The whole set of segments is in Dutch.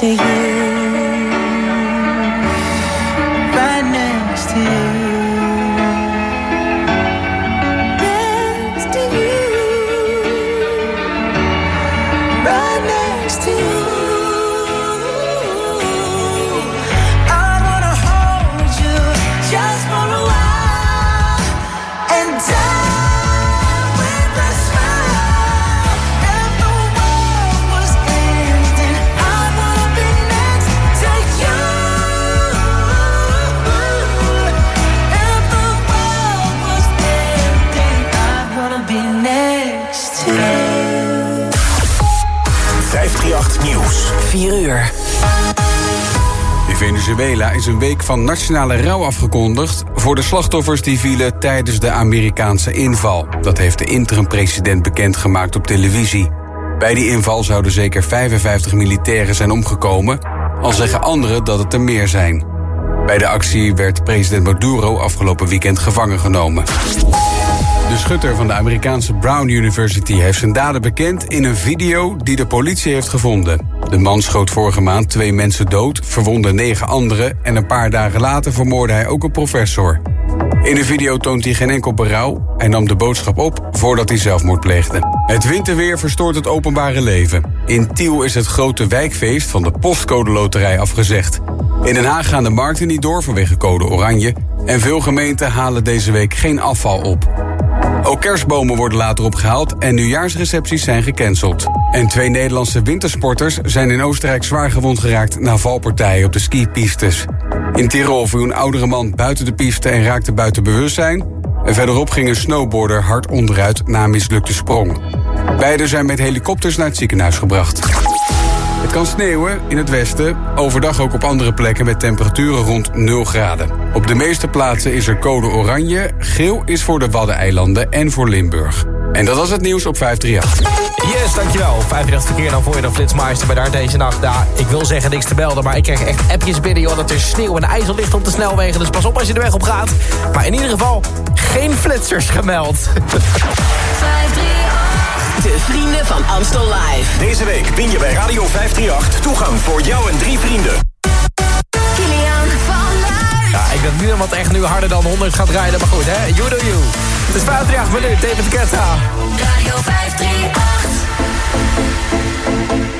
to you. Is een week van nationale rouw afgekondigd voor de slachtoffers die vielen tijdens de Amerikaanse inval. Dat heeft de interim-president bekendgemaakt op televisie. Bij die inval zouden zeker 55 militairen zijn omgekomen, al zeggen anderen dat het er meer zijn. Bij de actie werd president Maduro afgelopen weekend gevangen genomen. De schutter van de Amerikaanse Brown University heeft zijn daden bekend in een video die de politie heeft gevonden. De man schoot vorige maand twee mensen dood, verwondde negen anderen en een paar dagen later vermoordde hij ook een professor. In de video toont hij geen enkel berouw. Hij nam de boodschap op voordat hij zelfmoord pleegde. Het winterweer verstoort het openbare leven. In Tiel is het grote wijkfeest van de Postcode Loterij afgezegd. In Den Haag gaan de markten niet door vanwege code oranje. En veel gemeenten halen deze week geen afval op. Ook kerstbomen worden later opgehaald en nieuwjaarsrecepties zijn gecanceld. En twee Nederlandse wintersporters zijn in Oostenrijk zwaar gewond geraakt na valpartijen op de skipistes. In Tirol viel een oudere man buiten de piste en raakte buiten bewustzijn. En verderop ging een snowboarder hard onderuit na mislukte sprong. Beiden zijn met helikopters naar het ziekenhuis gebracht. Het kan sneeuwen in het westen, overdag ook op andere plekken met temperaturen rond 0 graden. Op de meeste plaatsen is er code oranje, geel is voor de Waddeneilanden en voor Limburg. En dat was het nieuws op 538. Yes, dankjewel. 538 verkeer dan voor je dan Flitsmeister bij daar deze nacht. Ja, ik wil zeggen niks te melden, maar ik krijg echt appjes binnen... Joh, dat er sneeuw en ijzel ligt op de snelwegen. Dus pas op als je de weg op gaat. Maar in ieder geval geen flitsers gemeld. 538. De vrienden van Amstel Live. Deze week win je bij Radio 538 toegang voor jou en drie vrienden. Dat het echt nu harder dan 100 gaat rijden, maar goed, hè. You do you. Het is 538 minuut, David Guetta. Radio 538.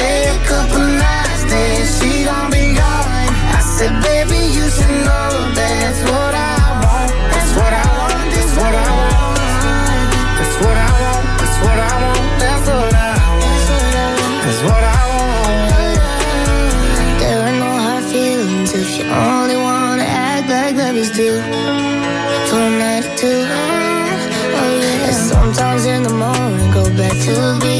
stay a couple nights, then she gon' be gone. I said, Baby, you should know that's what I want. That's what I want. That's what I want. That's what I want. That's what I want. That's what I want. That's what I want. There are no hard feelings if you only wanna act like lovers do. A night two. Oh yeah. And sometimes in the morning, go back to being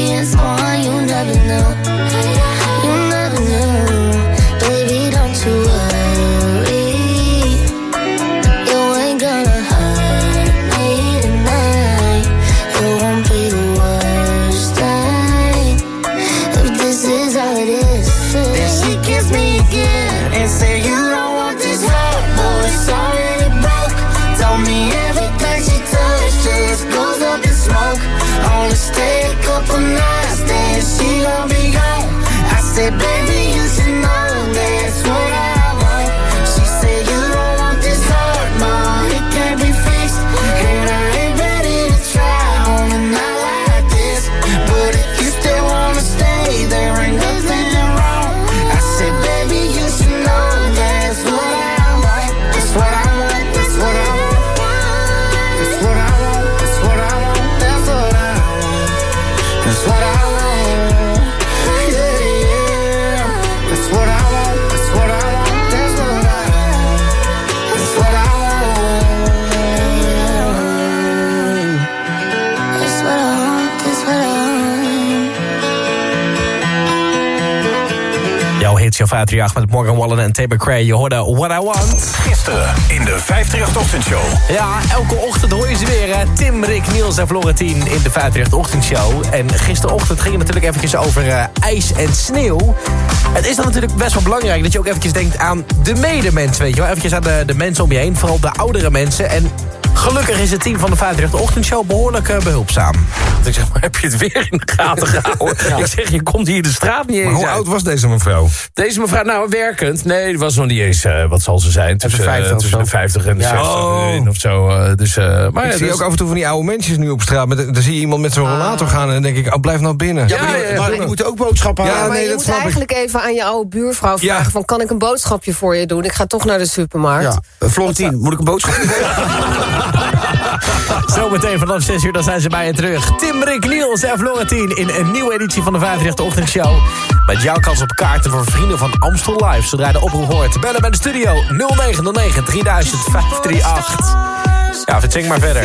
538 met Morgan Wallen en Tabor Cray. Je hoorde What I Want. Gisteren in de 538-ochtendshow. Ja, elke ochtend hoor je ze weer. hè. Tim, Rick, Niels en Florentien in de 538 ochtendshow. En gisterochtend ging het natuurlijk eventjes over eh, ijs en sneeuw. Het is dan natuurlijk best wel belangrijk dat je ook eventjes denkt aan de medemens, weet je wel. Eventjes aan de, de mensen om je heen, vooral de oudere mensen. En gelukkig is het team van de 538 ochtendshow behoorlijk eh, behulpzaam. Want ik zeg maar, heb je het weer in de gaten gehouden? Ik zeg, je komt hier de straat niet eens Maar hoe uit. oud was deze mevrouw? Deze mevrouw, nou werkend. Nee, die was nog niet eens, eh, wat zal ze zijn? Tussen, de 50 eh, of tussen zo. de 50 en de Ja. 60 Oh. in of zo. dus, eh, maar ik ja, zie dus- ook af en toe van die oude mensen nu op straat. Met, dan zie je iemand met zo'n rollator gaan en dan denk ik, oh, blijf nou binnen. Ja, ja, ja, Maar die moeten ook boodschappen Ja, halen. maar nee, je dat moet ik. eigenlijk even aan je oude buurvrouw Ja. vragen... van kan ik een boodschapje voor je doen? Ik ga toch naar de supermarkt. Ja. Florentien, moet ik een boodschap Zometeen vanaf 6 uur dan zijn ze bij je terug. Tim, Rick, Niels en Florentien in een nieuwe editie van de 538 Ochtendshow. Met jouw kans op kaarten voor vrienden van Amstel Live. Zodra de oproep hoort, bellen bij de studio 0909 3000 538. Ja, verzing maar verder.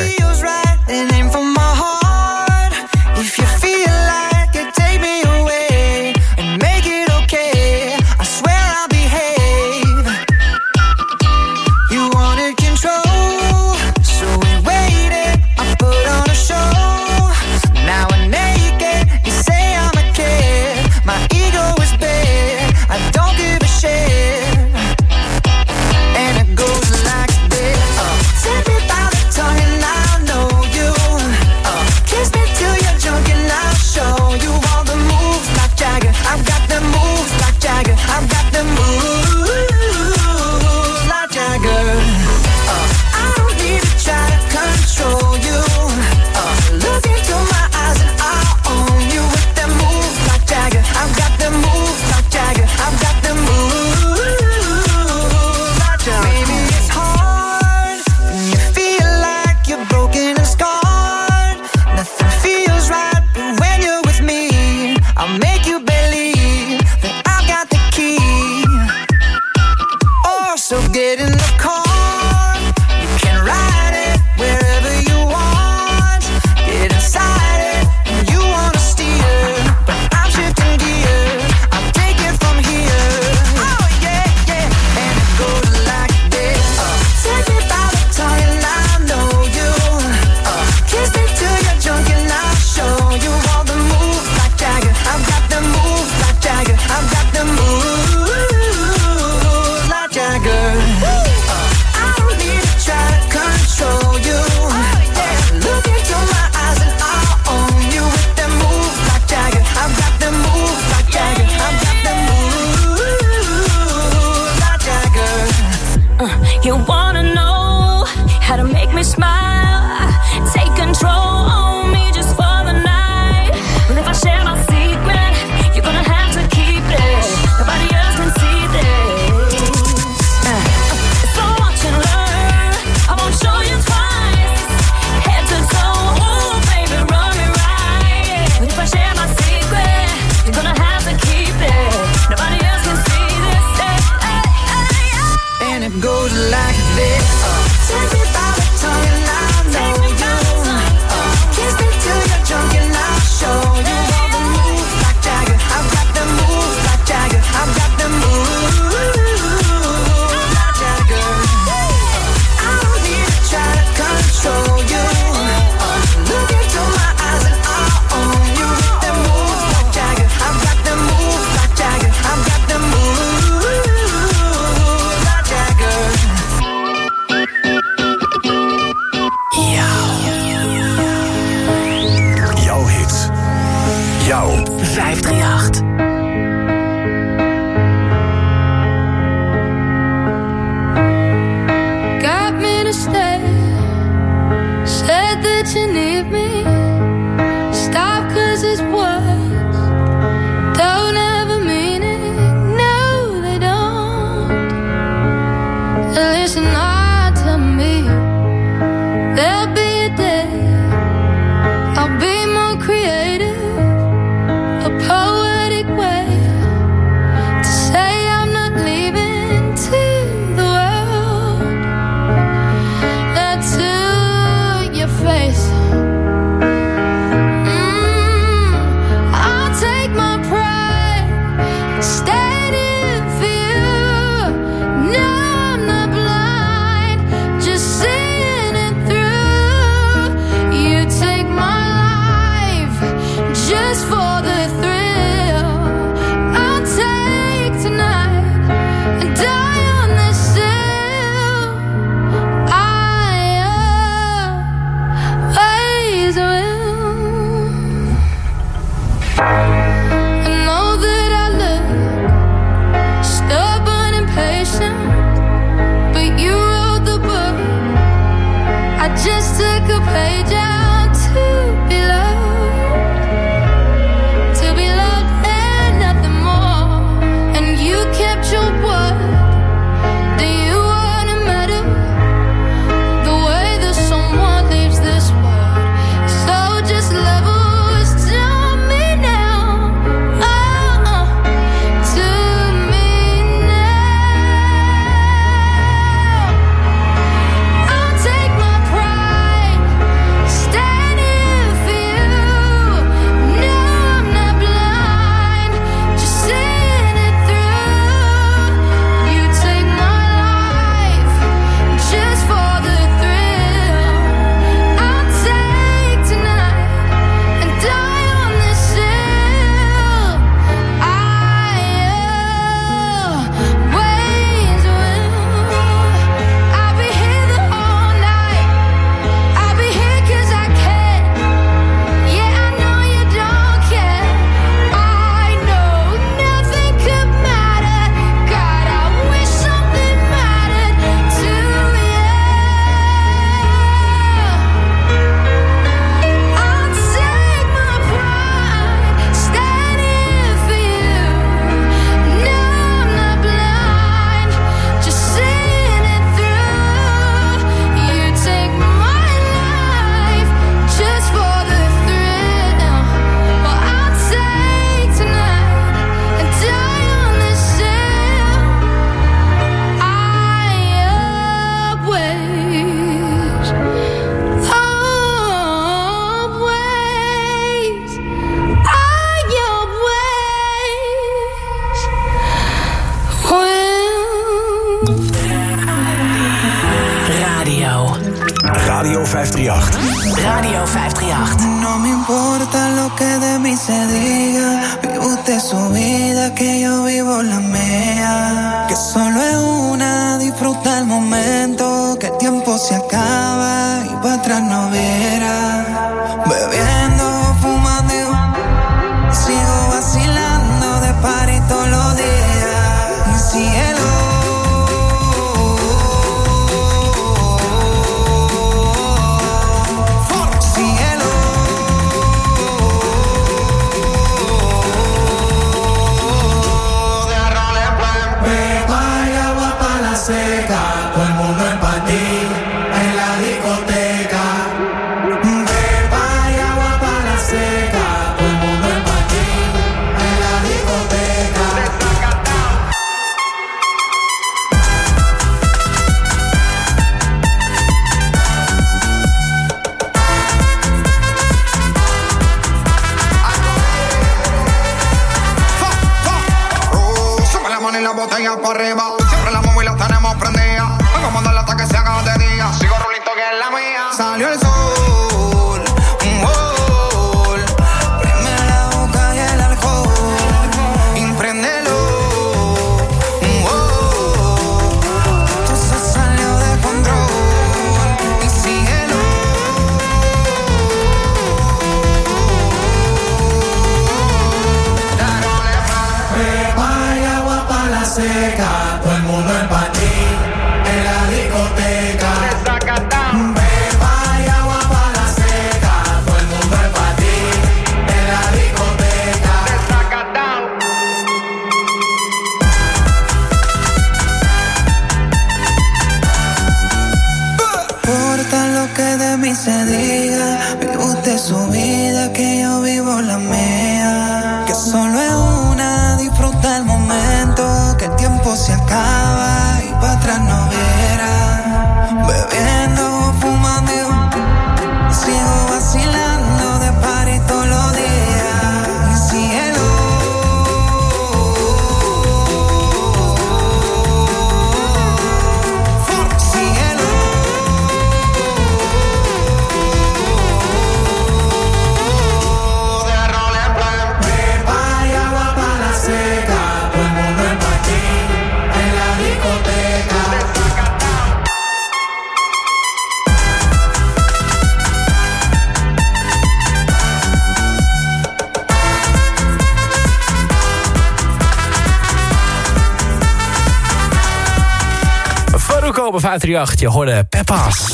538, je hoorde Peppas.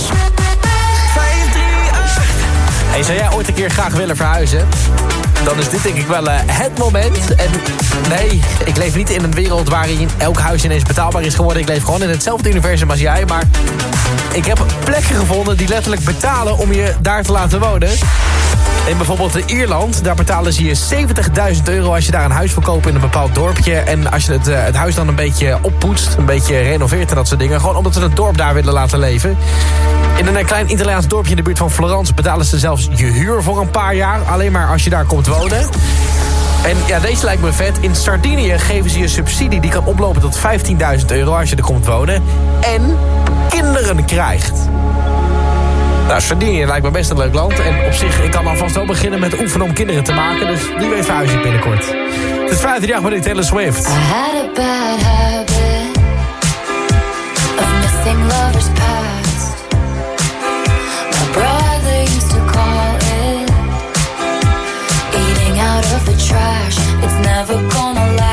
Hey, zou jij ooit een keer graag willen verhuizen? Dan is dit denk ik wel eh, het moment. En nee, ik leef niet in een wereld waarin elk huis ineens betaalbaar is geworden. Ik leef gewoon in hetzelfde universum als jij. Maar ik heb plekken gevonden die letterlijk betalen om je daar te laten wonen. In bijvoorbeeld Ierland, daar betalen ze je 70.000 euro als je daar een huis wil kopen in een bepaald dorpje. En als je het, eh, het huis dan een beetje oppoetst, een beetje renoveert en dat soort dingen. Gewoon omdat ze het dorp daar willen laten leven. In een eh, klein Italiaans dorpje in de buurt van Florence betalen ze zelfs je huur voor een paar jaar. Alleen maar als je daar komt wonen. En ja, deze lijkt me vet. In Sardinië geven ze je subsidie die kan oplopen tot 15.000 euro als je er komt wonen. En kinderen krijgt. Nou, Sardinië lijkt me best een leuk land. En op zich, ik kan alvast wel beginnen met oefenen om kinderen te maken. Dus wie weet verhuis ik binnenkort. Het is 538 met Taylor Swift. I had a bad habit of missing lovers past. My brother used to call it eating out of the trash. It's never gonna last.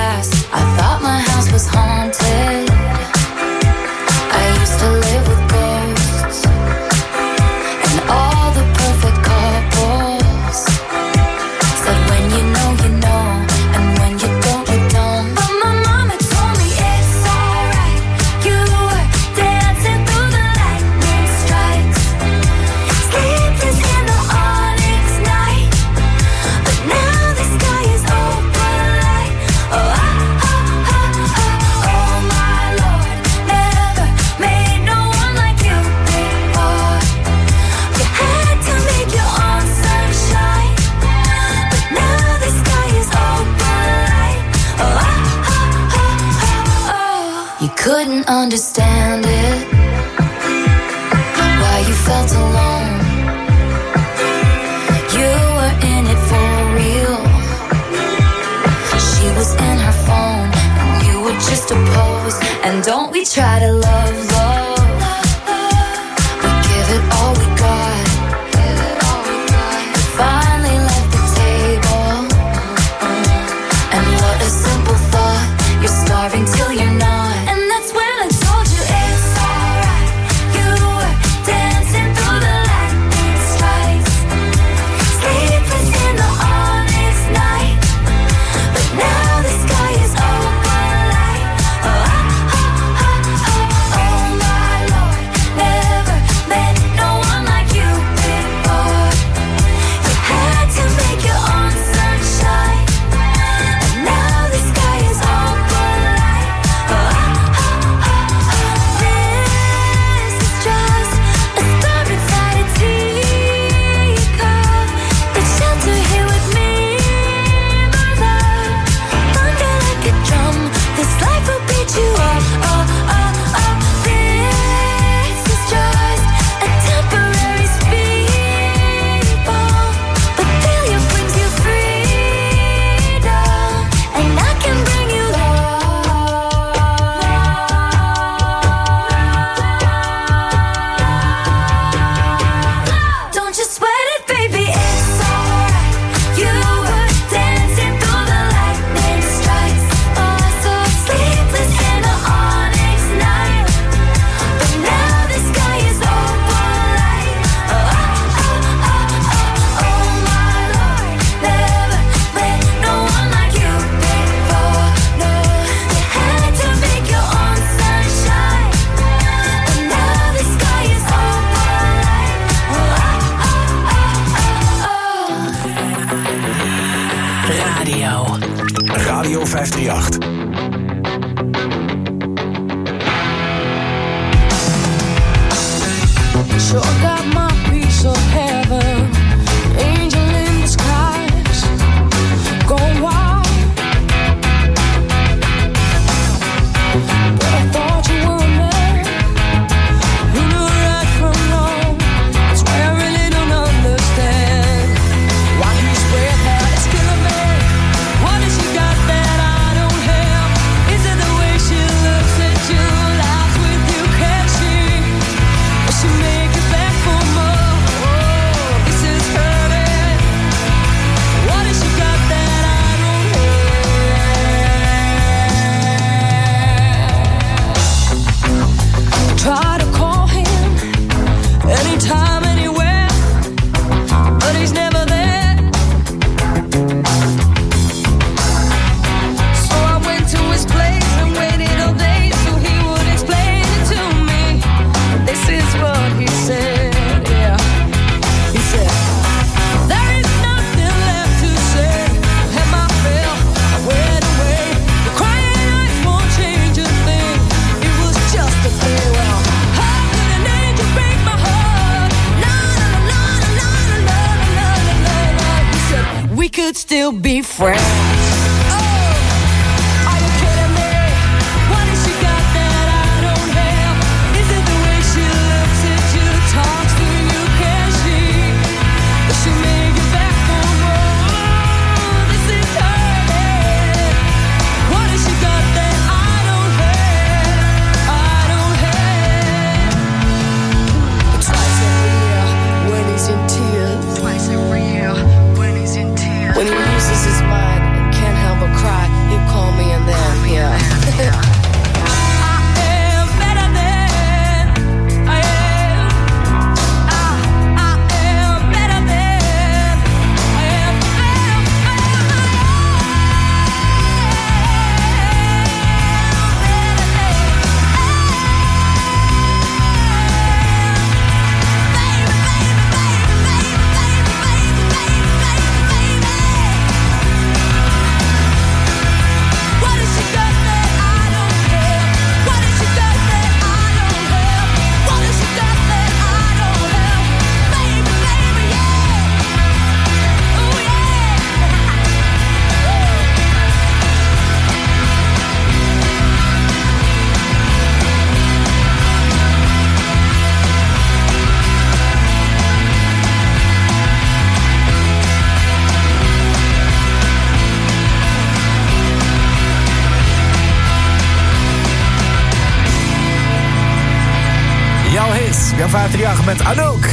Hit, jouw 538 met Anouk.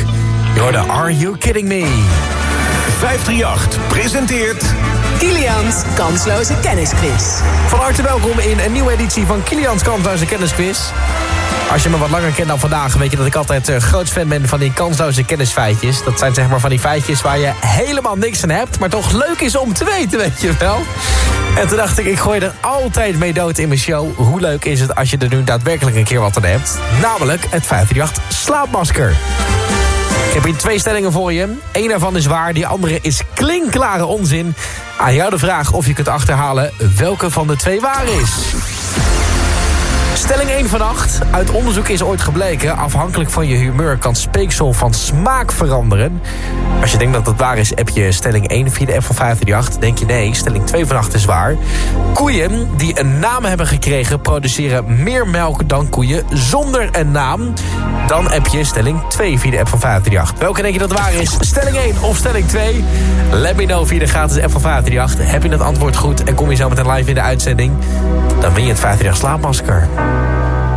Je hoorde Are You Kidding Me? 538 presenteert... Kilians kansloze kennisquiz. Van harte welkom in een nieuwe editie van Kilians Kansloze Kennisquiz. Als je me wat langer kent dan vandaag, weet je dat ik altijd uh, groot fan ben van die kansloze kennisfeitjes. Dat zijn zeg maar van die feitjes waar je helemaal niks aan hebt, maar toch leuk is om te weten, weet je wel. En toen dacht ik, ik gooi er altijd mee dood in mijn show. Hoe leuk is het als je er nu daadwerkelijk een keer wat aan hebt? Namelijk het 538 slaapmasker. Ik heb hier twee stellingen voor je. Eén daarvan is waar, die andere is klinkklare onzin. Aan jou de vraag of je kunt achterhalen welke van de twee waar is. Stelling 1 van 8. Uit onderzoek is ooit gebleken... afhankelijk van je humeur kan speeksel van smaak veranderen. Als je denkt dat dat waar is, heb je stelling 1 via de F van 538. Denk je nee, stelling 2 van 8 is waar. Koeien die een naam hebben gekregen... produceren meer melk dan koeien zonder een naam. Dan heb je stelling 2 via de app van 538. Welke denk je dat waar is? Stelling 1 of stelling 2? Let me know via de gratis app van 538. Heb je het antwoord goed en kom je zo meteen live in de uitzending... dan win je het 538 slaapmasker.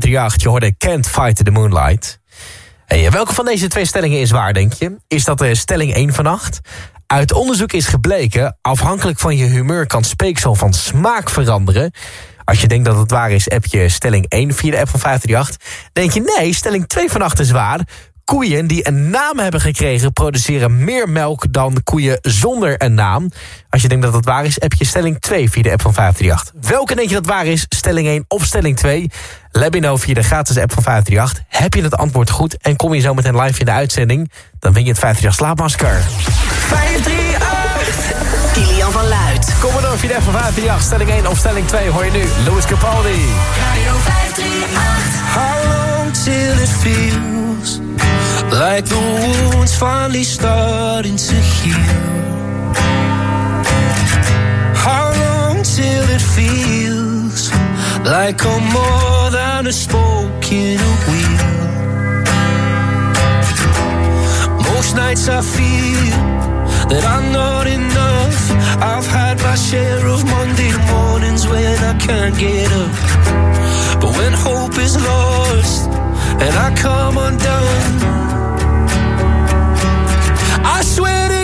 538. Je hoorde Can't Fight the Moonlight. Hey, welke van deze twee stellingen is waar, denk je? Is dat de stelling 1 van 8? Uit onderzoek is gebleken, afhankelijk van je humeur kan speeksel van smaak veranderen. Als je denkt dat het waar is, app je stelling 1 via de app van 538. Denk je nee, stelling 2 van 8 is waar. Koeien die een naam hebben gekregen produceren meer melk dan koeien zonder een naam. Als je denkt dat het waar is, app je stelling 2 via de app van 538. Welke denk je dat waar is, stelling 1 of stelling 2? Let me know via de gratis app van 538. Heb je het antwoord goed en kom je zo meteen live in de uitzending... dan win je het 538 slaapmasker. 538. Kilian van Luid. Kom maar door via de app van 538. Stelling 1 of stelling 2 hoor je nu. Louis Capaldi. Radio 538. How long till it feels like the wounds finally starting to heal? How long till it feels like I'm more than a spoke in a wheel? Most nights I feel that I'm not enough. I've had my share of Monday mornings when I can't get up. But when hope is lost and I come undone, I swear to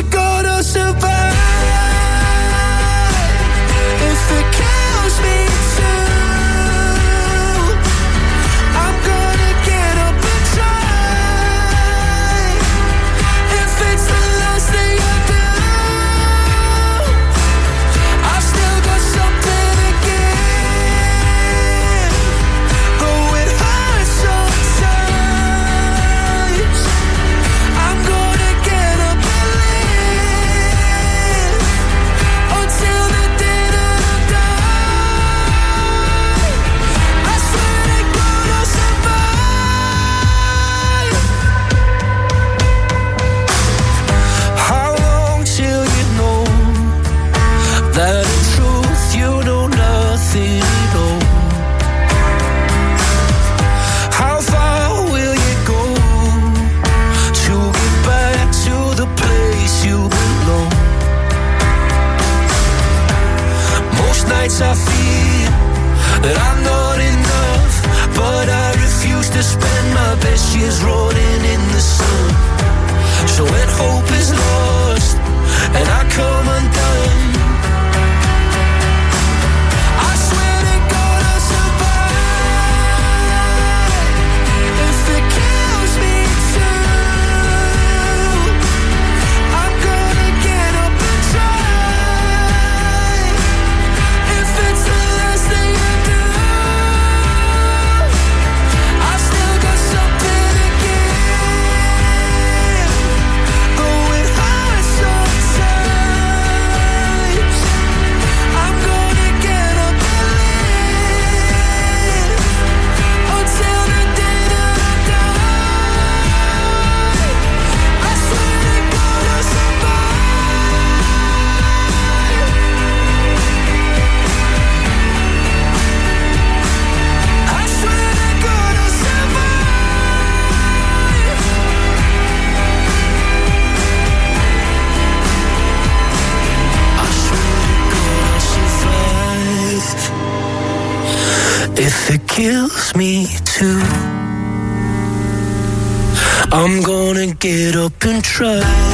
try.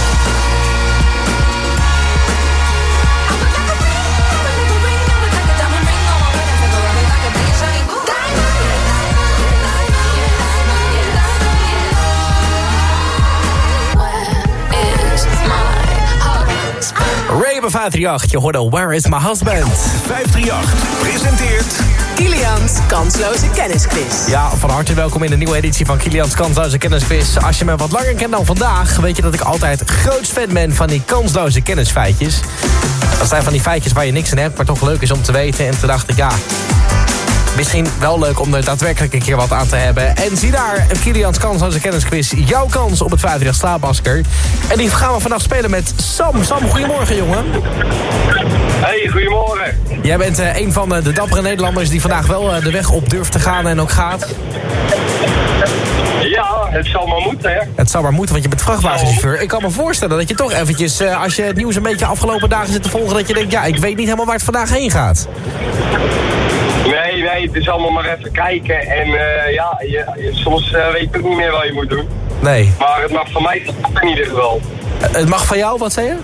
Ray bij 538, je hoorde Where is my husband? 538 presenteert... Kilian's kansloze kennisquiz. Ja, van harte welkom in een nieuwe editie van Kilian's Kansloze Kennisquiz. Als je me wat langer kent dan vandaag, weet je dat ik altijd grootst fan ben van die kansloze kennisfeitjes. Dat zijn van die feitjes waar je niks aan hebt, maar toch leuk is om te weten. En toen dacht ik, ja, misschien wel leuk om er daadwerkelijk een keer wat aan te hebben. En zie daar, Kilian's Kansloze Kennisquiz, jouw kans op het 50 slaapmasker. En die gaan we vandaag spelen met Sam. Sam, goedemorgen jongen. Hey, goedemorgen. Jij bent eh, een van eh, de dappere Nederlanders die vandaag wel eh, de weg op durft te gaan en ook gaat. Ja, het zal maar moeten, hè. Het zou maar moeten, want je bent vrachtwagenchauffeur. Ik kan me voorstellen dat je toch eventjes, als je het nieuws een beetje afgelopen dagen zit te volgen... dat je denkt, ja, ik weet niet helemaal waar het vandaag heen gaat. Nee, nee, het is allemaal maar even kijken. En eh, ja, je, je- soms eh, weet je ook niet meer wat je moet doen. Nee. Maar het mag van mij stoppen in ieder geval. Eh, Het mag van jou, wat zei je?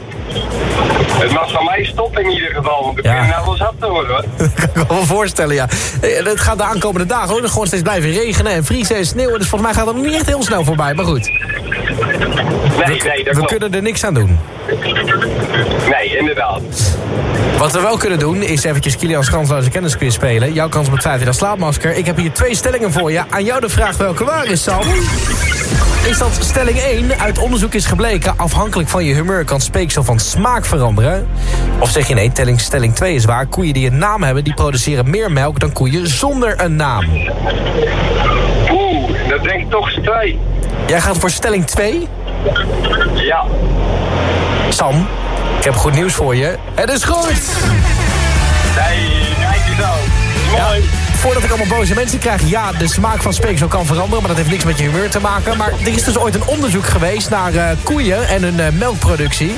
Het mag van mij stoppen in ieder geval, want ik Ja. begin nou wel zat te worden, hoor. kan ik me voorstellen, ja. Het gaat de aankomende dagen ook nog gewoon steeds blijven regenen en vriezen en sneeuwen. Dus volgens mij gaat het nog niet echt heel snel voorbij, maar goed. Nee, nee, dat We kunnen er niks aan doen. Nee, inderdaad. Wat we wel kunnen doen, is eventjes Kilian's kansloze kennisquiz spelen. Jouw kans op het 50 slaapmasker. Ik heb hier twee stellingen voor je. Aan jou de vraag welke waar is, Sam. Is dat stelling 1? Uit onderzoek is gebleken... afhankelijk van je humeur kan speeksel van smaak veranderen. Of zeg je nee, stelling, stelling 2 is waar. Koeien die een naam hebben, die produceren meer melk... dan koeien zonder een naam. Oeh, dat denk ik toch twee. Jij gaat voor stelling 2? Ja. Sam, heb goed nieuws voor je. Het is goed! Nee, kijk eens zo. Mooi. Voordat ik allemaal boze mensen krijg, ja, de smaak van speeksel kan veranderen... maar dat heeft niks met je humeur te maken. Maar er is dus ooit een onderzoek geweest naar eh, koeien en hun eh, melkproductie.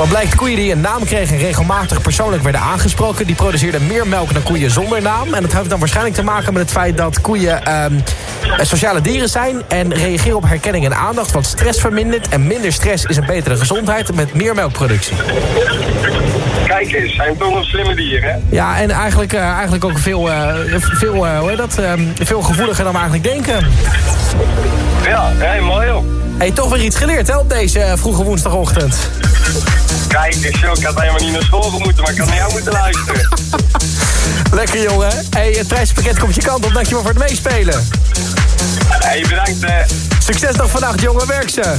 Wat blijkt, koeien die een naam kregen en regelmatig persoonlijk werden aangesproken... die produceerden meer melk dan koeien zonder naam. En dat heeft dan waarschijnlijk te maken met het feit dat koeien ehm, eh, sociale dieren zijn... en reageren op herkenning en aandacht, wat stress vermindert. En minder stress is een betere gezondheid met meer melkproductie. Kijk eens, zijn toch nog slimme dieren, hè? Ja, en eigenlijk, eh, eigenlijk ook veel, eh, veel, eh, hoe dat, ehm, veel gevoeliger dan we eigenlijk denken. Ja, hey, mooi joh. Hey, toch weer iets geleerd hè, op deze vroege woensdagochtend. Kijk eens joh, ik had helemaal niet naar school moeten, maar ik had naar jou moeten luisteren. Lekker jongen. Hey, het prijspakket komt je kant op. Dankjewel voor het meespelen. Hey, bedankt. eh. Succes nog vannacht, jongen. Werk ze.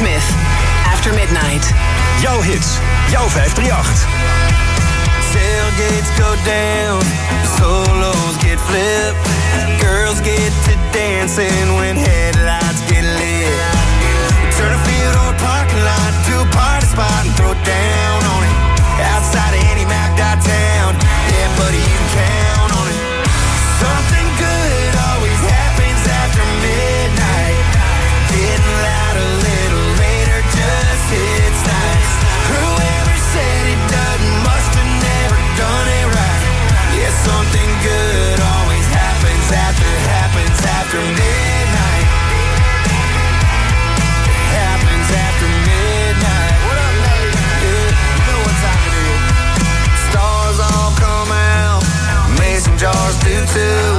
Smith. After Midnight. Jouw hits. Jouw 538. Tailgates go down. Solos get flipped. Girls get to dancing when headlights get lit. Turn a field or a parking lot to a party spot and throw down on it. Outside of any map out town. Yeah, buddy, you to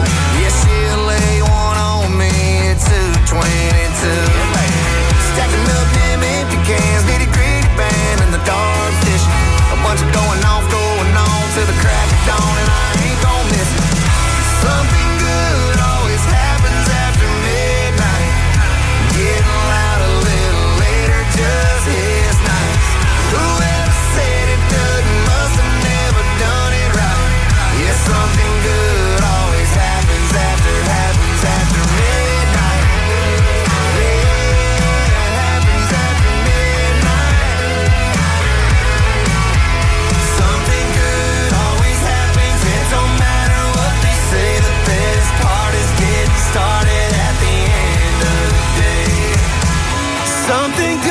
something good.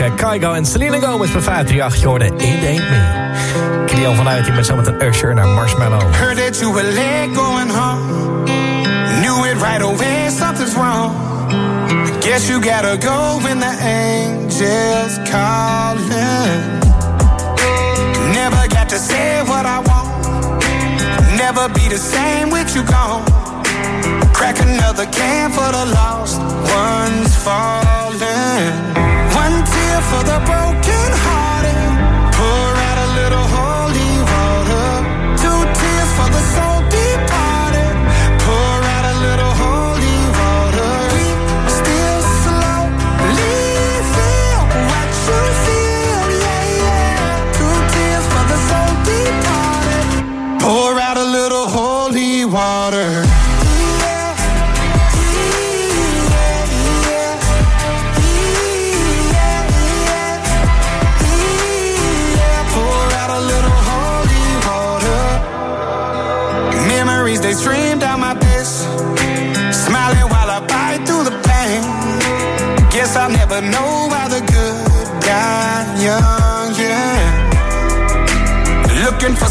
Frank Kaigo en Selena Gomez bij 538. Je hoorde Ain't Me. Kilian vanuit hier met zometeen Usher naar Marshmallow. Heard that you were late going home. Knew it right away, something's wrong. I guess you gotta go when the angels calling. Never got to say what I want. Never be the same with you gone. Crack another can for the lost ones falling for the broken heart.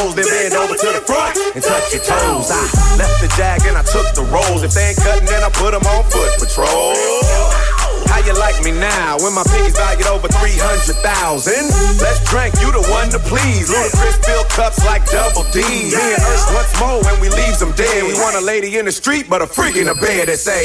Clothes, then bend over to the front and touch your toes. I left the jag and I took the rolls. If they ain't cutting, then I put them on foot patrol. How you like me now when my piggy's valued over 300,000? Let's drink, you the one to please. Ludacris fill cups like double D. Me and Ursh once more when we leaves them dead. We want a lady in the street, but a freak in the bed that say,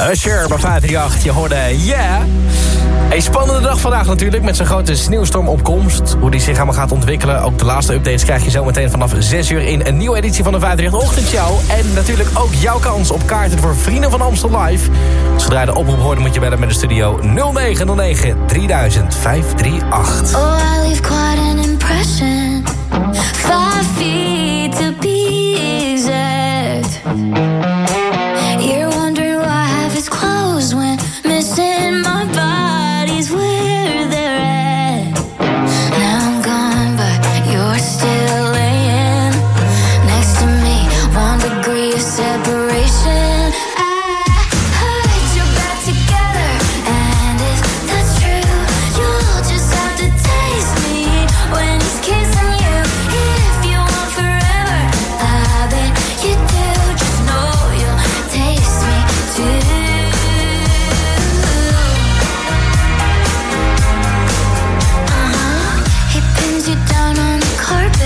Usher bij 538, je hoorde yeah. Een spannende dag vandaag natuurlijk met zijn grote sneeuwstormopkomst. Hoe die zich allemaal gaat ontwikkelen. Ook de laatste updates krijg je zometeen vanaf 6 uur in een nieuwe editie van de 538 Ochtendshow. En natuurlijk ook jouw kans op kaarten voor Vrienden van Amstel Live. Zodra je de oproep hoort moet je bellen met de studio 0909 3000 538. Oh, I leave quite an impression